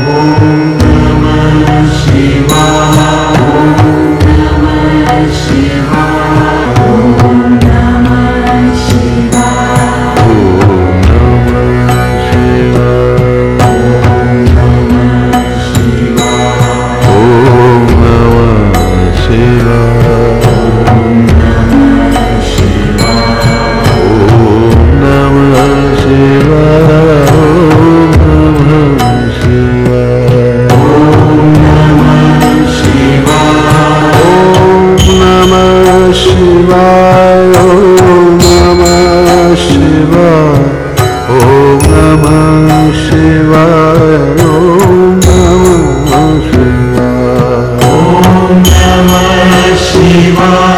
Amen. शिवा ॐ नमः शिवा ॐ शि शि